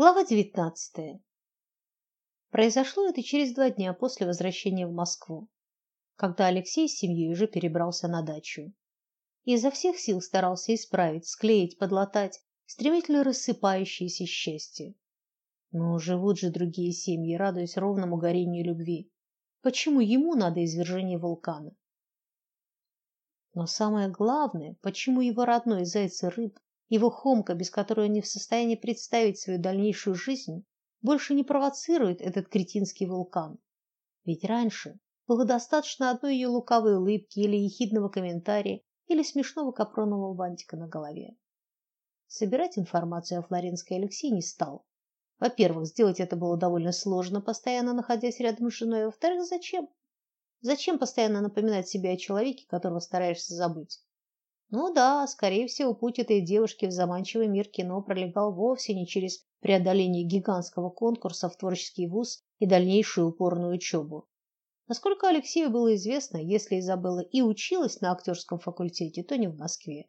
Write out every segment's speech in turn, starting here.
Глава девятнадцатая. Произошло это через два дня после возвращения в Москву, когда Алексей с семьей уже перебрался на дачу. И изо всех сил старался исправить, склеить, подлатать стремительно рассыпающееся счастье. Но живут же другие семьи, радуясь ровному горению любви. Почему ему надо извержение вулкана? Но самое главное, почему его родной зайцы рыб его Хомка, без которой он не в состоянии представить свою дальнейшую жизнь, больше не провоцирует этот кретинский вулкан. Ведь раньше было достаточно одной ее лукавой улыбки или ехидного комментария, или смешного капронового бантика на голове. Собирать информацию о Флоренской Алексей не стал. Во-первых, сделать это было довольно сложно, постоянно находясь рядом с женой. Во-вторых, зачем? Зачем постоянно напоминать себе о человеке, которого стараешься забыть? Ну да, скорее всего, путь этой девушки в заманчивый мир кино пролегал вовсе не через преодоление гигантского конкурса в творческий вуз и дальнейшую упорную учебу. Насколько Алексею было известно, если Изабелла и училась на актерском факультете, то не в Москве.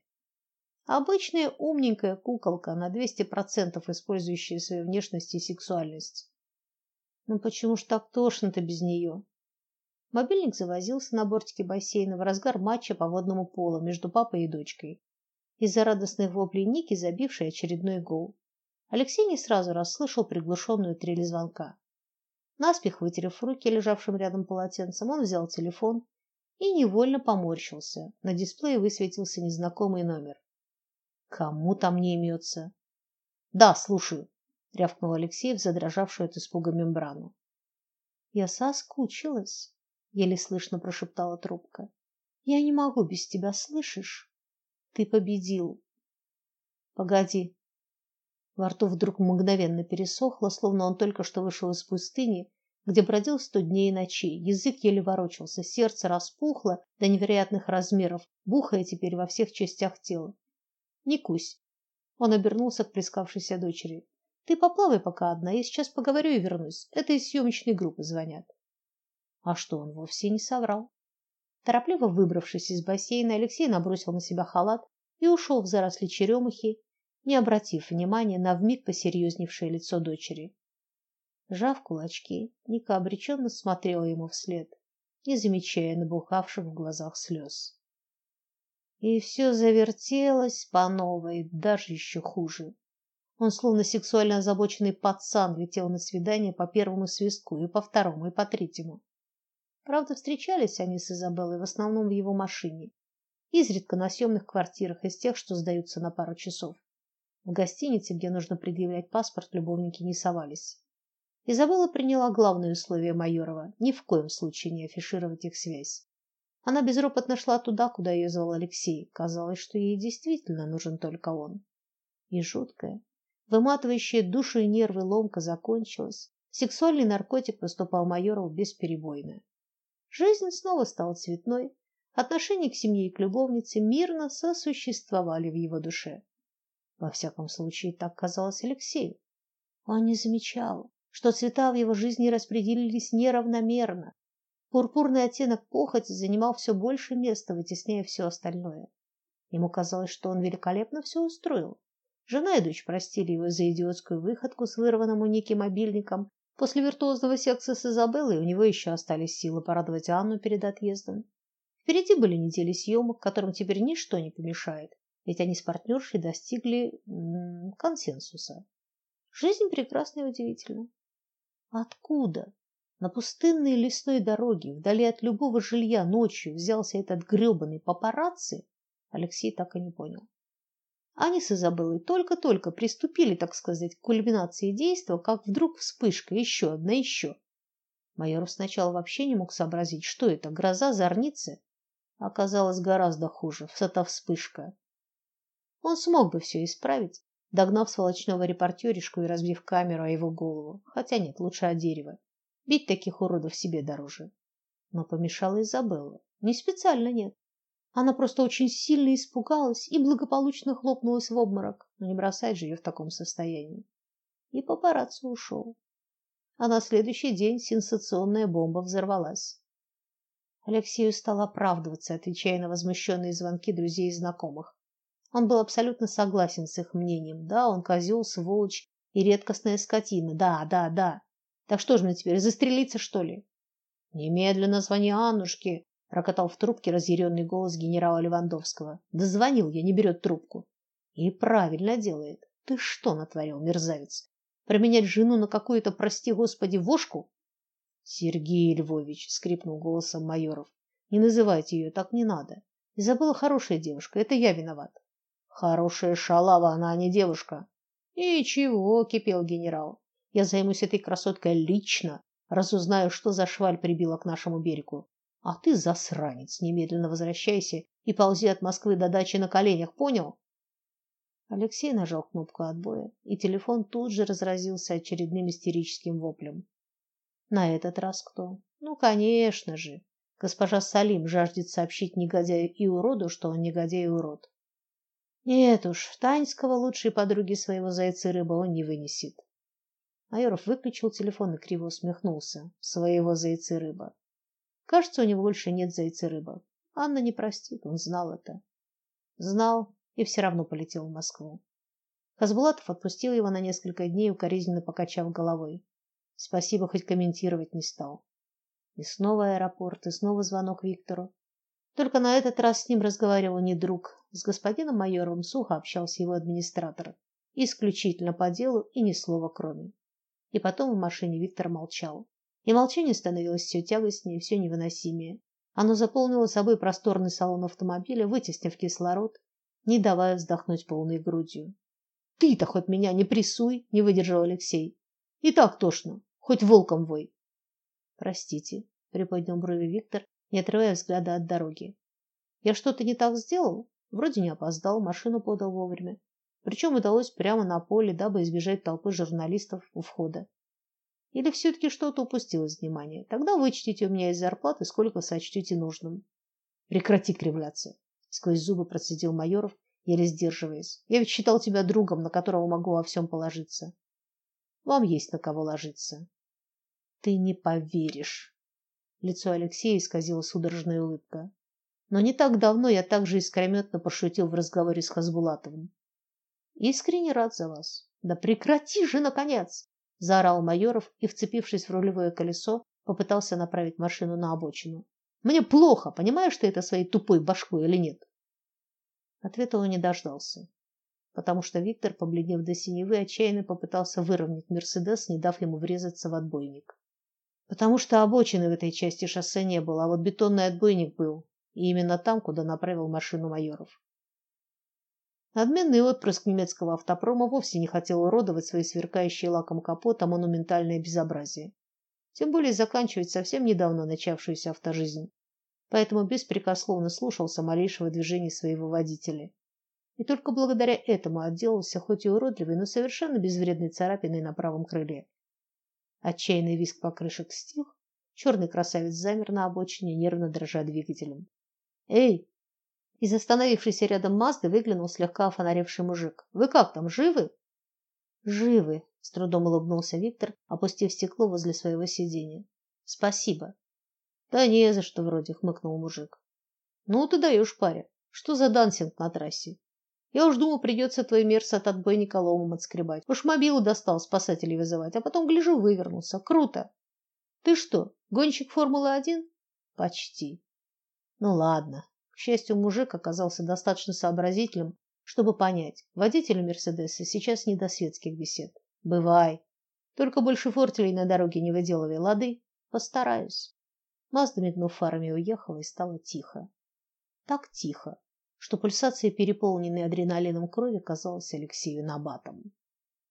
Обычная умненькая куколка, на 200% использующая свою внешность и сексуальность. Ну почему ж так тошно-то без нее? Мобильник завозился на бортике бассейна в разгар матча по водному полу между папой и дочкой. Из-за радостных воплей Ники, забившей очередной гол. Алексей не сразу расслышал приглушенную трель звонка. Наспех вытерев руки лежавшим рядом полотенцем, он взял телефон и невольно поморщился. На дисплее высветился незнакомый номер. Кому там не имется? Да, слушаю, рявкнул Алексей в задрожавшую от испуга мембрану. Я соскучилась еле слышно прошептала трубка. Я не могу без тебя, слышишь? Ты победил. Погоди. Во рту вдруг мгновенно пересохло, словно он только что вышел из пустыни, где бродил сто дней и ночей. Язык еле ворочался, сердце распухло до невероятных размеров, бухая теперь во всех частях тела. Не кусь. Он обернулся к прискавшейся дочери. Ты поплавай пока одна, я сейчас поговорю и вернусь. Это из съемочной группы звонят. А что он вовсе не соврал. Торопливо выбравшись из бассейна, Алексей набросил на себя халат и ушел в заросли черемухи, не обратив внимания на вмиг посерьезневшее лицо дочери. Жав кулачки, Ника обреченно смотрела ему вслед, не замечая набухавших в глазах слез. И все завертелось по новой, даже еще хуже. Он словно сексуально озабоченный пацан летел на свидание по первому свистку и по второму и по третьему. Правда, встречались они с Изабеллой в основном в его машине, изредка на съемных квартирах из тех, что сдаются на пару часов. В гостинице, где нужно предъявлять паспорт, любовники не совались. Изабелла приняла главное условие Майорова ни в коем случае не афишировать их связь. Она безропотно шла туда, куда ее звал Алексей. Казалось, что ей действительно нужен только он. И жуткая, выматывающая душу и нервы ломка закончилась. Сексуальный наркотик поступал Майорову бесперебойно. Жизнь снова стала цветной, отношения к семье и к любовнице мирно сосуществовали в его душе. Во всяком случае, так казалось Алексею. Он не замечал, что цвета в его жизни распределились неравномерно. Пурпурный оттенок похоти занимал все больше места, вытесняя все остальное. Ему казалось, что он великолепно все устроил. Жена и дочь простили его за идиотскую выходку с вырванным у Ники мобильником После виртуозного секса с Изабеллой у него еще остались силы порадовать Анну перед отъездом. Впереди были недели съемок, которым теперь ничто не помешает, ведь они с партнершей достигли м консенсуса. Жизнь прекрасна и удивительна. Откуда на пустынной лесной дороге, вдали от любого жилья ночью взялся этот грёбаный папарацци, Алексей так и не понял. Они с Изабеллой только-только приступили, так сказать, к кульминации действа, как вдруг вспышка, еще одна, еще. Майор сначала вообще не мог сообразить, что это, гроза, зорницы. Оказалось гораздо хуже, эта вспышка. Он смог бы все исправить, догнав сволочного репортеришку и разбив камеру о его голову. Хотя нет, лучше о дерево. Бить таких уродов себе дороже. Но помешала Изабелла. Не специально, нет. Она просто очень сильно испугалась и благополучно хлопнулась в обморок. Но не бросать же ее в таком состоянии. И папарацци ушел. А на следующий день сенсационная бомба взорвалась. Алексею стал оправдываться, отвечая на возмущенные звонки друзей и знакомых. Он был абсолютно согласен с их мнением. Да, он козел, сволочь И редкостная скотина. Да, да, да. Так что же мне теперь застрелиться, что ли? Немедленно звони Аннушке, рокотал в трубке разъяренный голос генерала Левандовского. Дозвонил я, не берет трубку. И правильно делает. Ты что натворил, мерзавец? Променять жену на какую-то, прости господи, вошку? Сергей Львович, скрипнул голосом Майоров. Не называйте ее так не надо. Изабелла хорошая девушка, это я виноват. Хорошая шалава она, а не девушка. Ничего, кипел генерал. Я займусь этой красоткой лично, разузнаю, что за шваль прибила к нашему берегу. А ты, засранец, немедленно возвращайся и ползи от Москвы до дачи на коленях, понял? Алексей нажал кнопку отбоя, и телефон тут же разразился очередным истерическим воплем. На этот раз кто? Ну, конечно же, госпожа Салим жаждет сообщить негодяю и уроду, что он негодяй и урод. Нет уж, Таньского лучшей подруги своего зайца рыба он не вынесет. Майоров выключил телефон и криво усмехнулся. Своего зайца рыба. Кажется, у него больше нет зайца рыба. Анна не простит, он знал это. Знал и все равно полетел в Москву. Хасбулатов отпустил его на несколько дней, укоризненно покачав головой. Спасибо, хоть комментировать не стал. И снова аэропорт, и снова звонок Виктору. Только на этот раз с ним разговаривал не друг. С господином майором сухо общался его администратор. Исключительно по делу и ни слова кроме. И потом в машине Виктор молчал. И молчание становилось все тягостнее, все невыносимее. Оно заполнило собой просторный салон автомобиля, вытеснив кислород, не давая вздохнуть полной грудью. Ты-то хоть меня не прессуй, не выдержал Алексей. И так тошно, хоть волком вой. Простите, приподнял брови Виктор, не отрывая взгляда от дороги. Я что-то не так сделал? Вроде не опоздал, машину подал вовремя. Причем удалось прямо на поле, дабы избежать толпы журналистов у входа. Или все таки что-то упустил из внимания? Тогда вычтите у меня из зарплаты, сколько сочтете нужным. Прекрати кривляться, сквозь зубы процедил Майоров, еле сдерживаясь. Я ведь считал тебя другом, на которого могу во всем положиться. Вам есть на кого ложиться. Ты не поверишь. Лицо Алексея исказило судорожная улыбка. Но не так давно я также искрометно пошутил в разговоре с Хазбулатовым. Искренне рад за вас. Да прекрати же наконец, заорал Майоров и, вцепившись в рулевое колесо, попытался направить машину на обочину. Мне плохо, понимаешь ты это своей тупой башкой или нет? Ответа он не дождался, потому что Виктор, побледнев до синевы, отчаянно попытался выровнять Мерседес, не дав ему врезаться в отбойник. Потому что обочины в этой части шоссе не было, а вот бетонный отбойник был, и именно там, куда направил машину Майоров. Надменный отпрыск немецкого автопрома вовсе не хотел уродовать свои сверкающие лаком капота монументальное безобразие. Тем более заканчивать совсем недавно начавшуюся автожизнь поэтому беспрекословно слушался малейшего движения своего водителя. И только благодаря этому отделался хоть и уродливой, но совершенно безвредной царапиной на правом крыле. Отчаянный визг покрышек стих, черный красавец замер на обочине, нервно дрожа двигателем. "Эй!" Из остановившейся рядом Мазды выглянул слегка офонаревший мужик. "Вы как там, живы?" "Живы", с трудом улыбнулся Виктор, опустив стекло возле своего сиденья. "Спасибо. Да не за что вроде, хмыкнул мужик. Ну ты даешь, паря. Что за дансинг на трассе? Я уж думал, придется твой мерз от отбойника ломом отскребать. Уж мобилу достал спасателей вызывать, а потом гляжу, вывернулся. Круто. Ты что, гонщик Формулы-1? Почти. Ну ладно. К счастью, мужик оказался достаточно сообразительным, чтобы понять, водителю Мерседеса сейчас не до светских бесед. Бывай. Только больше фортелей на дороге не выделывай, лады? Постараюсь. Мазда, мигнув фарами, уехала и стало тихо. Так тихо, что пульсация переполненной адреналином крови казалась Алексею набатом.